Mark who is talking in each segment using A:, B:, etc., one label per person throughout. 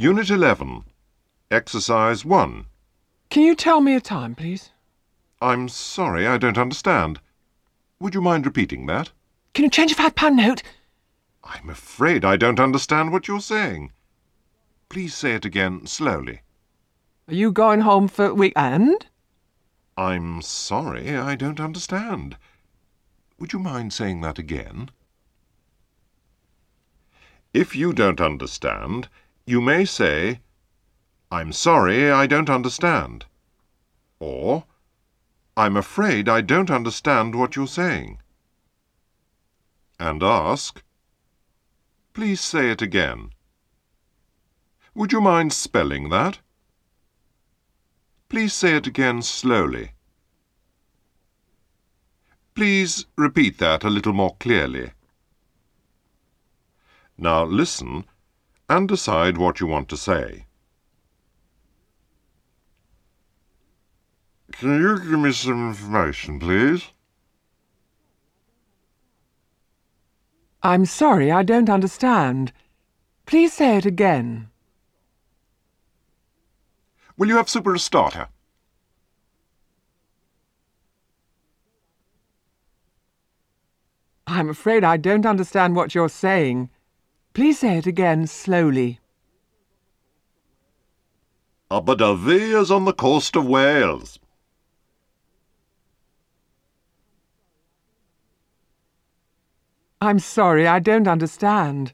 A: Unit 11. Exercise 1.
B: Can you tell me a time, please?
A: I'm sorry, I don't understand. Would you mind repeating that?
B: Can you change a five pound note?
A: I'm afraid I don't understand what you're saying. Please say it again slowly.
B: Are you going home for the weekend?
A: I'm sorry, I don't understand. Would you mind saying that again? If you don't understand, you may say, I'm sorry, I don't understand. Or, I'm afraid I don't understand what you're saying. And ask, Please say it again. Would you mind spelling that? Please say it again slowly. Please repeat that a little more clearly. Now listen and decide what you want to say. Can you give me some information, please?
B: I'm sorry, I don't understand. Please say it again.
A: Will you have super a starter?
B: I'm afraid I don't understand what you're saying. Please say it again slowly.
A: Aberdyfi is on the coast of Wales.
B: I'm sorry, I don't understand.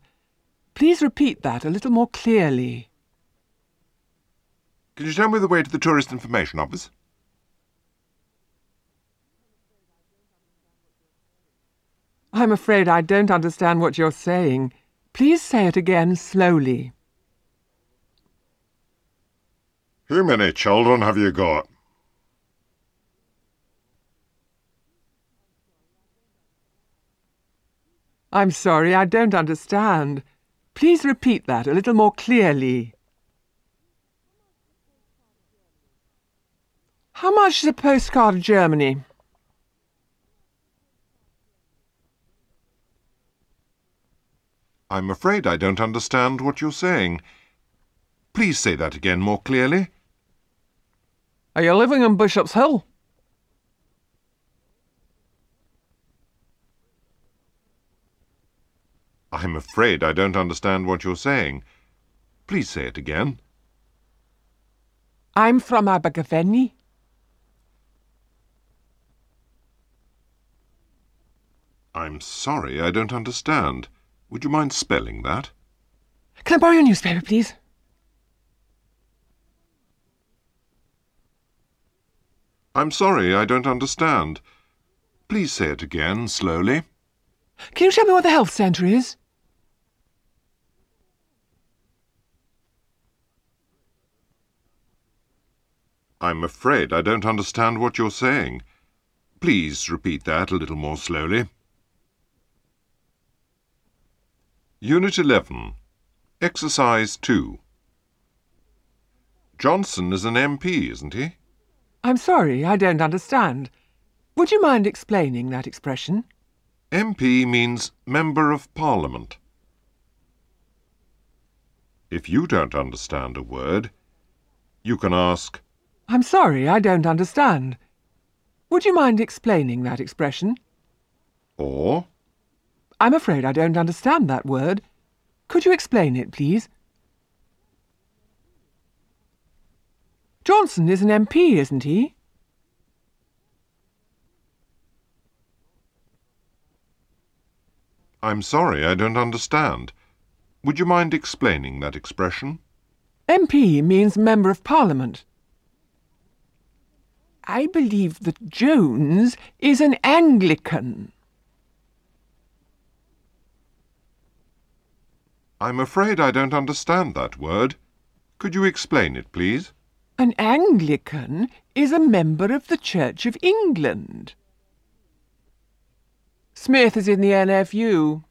B: Please repeat that a little more clearly.
A: Can you tell me the way to the Tourist Information Office?
B: I'm afraid I don't understand what you're saying. Please say it again slowly.
A: How many children have you got?
B: I'm sorry, I don't understand. Please repeat that a little more clearly. How much is a postcard of Germany?
A: I'm afraid I don't understand what you're saying. Please say that again more clearly.
B: Are you living in Bishop's Hill?
A: I'm afraid I don't understand what you're saying. Please say it again.
B: I'm from Abergavenny.
A: I'm sorry, I don't understand. Would you mind spelling that?
B: Can I borrow your newspaper, please?
A: I'm sorry, I don't understand. Please say it again, slowly.
B: Can you tell me what the health centre is?
A: I'm afraid I don't understand what you're saying. Please repeat that a little more slowly. Unit 11. Exercise 2. Johnson is an MP, isn't he?
B: I'm sorry, I don't understand. Would you mind explaining that expression?
A: MP means Member of Parliament. If you don't understand a word, you can ask,
B: I'm sorry, I don't understand. Would you mind explaining that expression?
A: or
B: I'm afraid I don't understand that word. Could you explain it, please? Johnson is an MP, isn't he?
A: I'm sorry, I don't understand. Would you mind explaining that expression?
B: MP means Member of Parliament. I believe that Jones is an Anglican.
A: I'm afraid I don't understand that word. Could you explain it, please?
B: An Anglican is a member of the Church of England. Smith is in the NFU.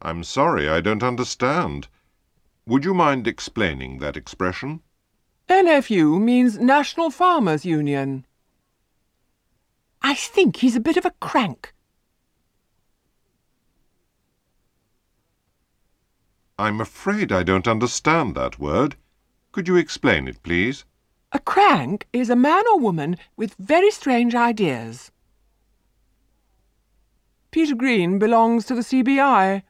A: I'm sorry, I don't understand. Would you mind explaining that expression?
B: NFU means National Farmers Union. I think he's a bit of a crank.
A: I'm afraid I don't understand that word. Could you explain it, please?
B: A crank is a man or woman with very strange ideas. Peter Green belongs to the CBI.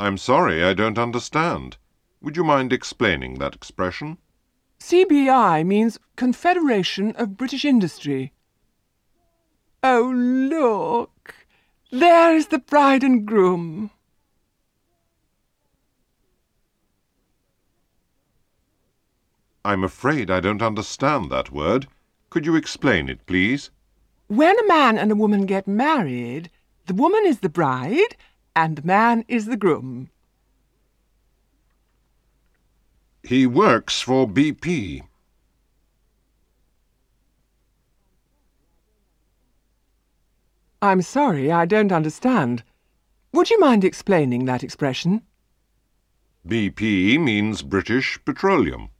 A: I'm sorry, I don't understand. Would you mind explaining that expression?
B: CBI means Confederation of British Industry. Oh, look! There is the bride and groom.
A: I'm afraid I don't understand that word. Could you explain it, please?
B: When a man and a woman get married, the woman is the bride and the man is the groom.
A: He works for BP.
B: I'm sorry, I don't understand. Would you mind explaining that expression?
A: BP means British Petroleum.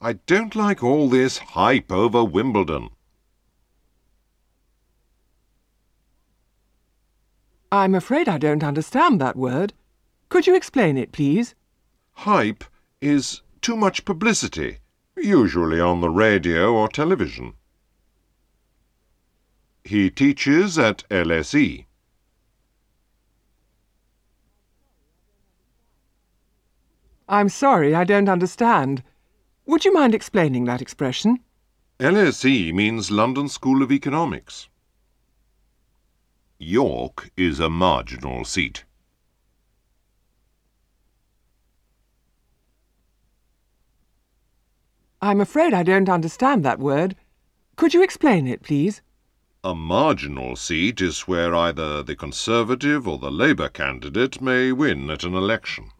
A: I don't like all this hype over Wimbledon.
B: I'm afraid I don't understand that word. Could you explain it, please?
A: Hype is too much publicity, usually on the radio or television. He teaches at LSE.
B: I'm sorry, I don't understand. Would you mind explaining that expression?
A: LSE means London School of Economics. York is a marginal seat.
B: I'm afraid I don't understand that word. Could you explain it, please?
A: A marginal seat is where either the Conservative or the Labour candidate may win at an election.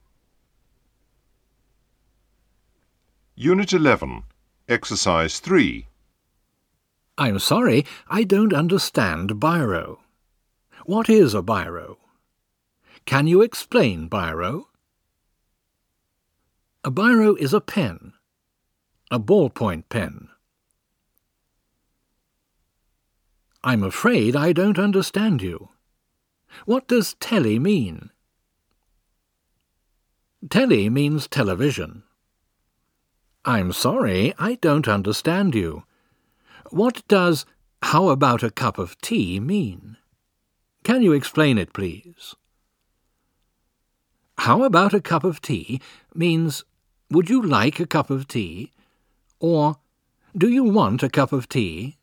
A: Unit 11, Exercise 3.
C: I'm sorry, I don't understand biro. What is a biro? Can you explain biro? A biro is a pen, a ballpoint pen. I'm afraid I don't understand you. What does telly mean? Telly means television. I'm sorry, I don't understand you. What does how about a cup of tea mean? Can you explain it, please? How about a cup of tea means would you like a cup of tea? Or do you want a cup of tea?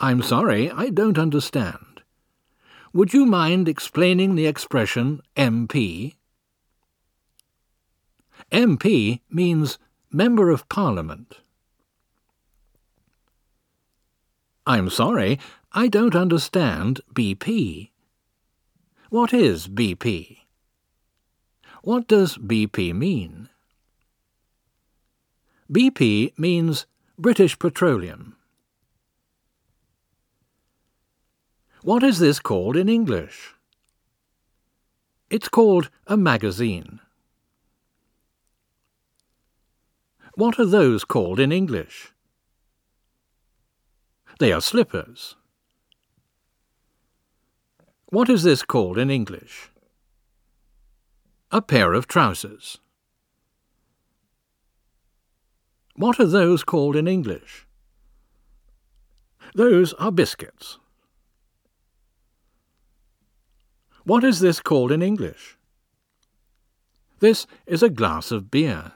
C: I'm sorry, I don't understand. Would you mind explaining the expression MP? MP means Member of Parliament. I'm sorry, I don't understand BP. What is BP? What does BP mean? BP means British Petroleum. What is this called in English? It's called a magazine. What are those called in English? They are slippers. What is this called in English? A pair of trousers. What are those called in English? Those are biscuits. What is this called in English? This is a glass of beer.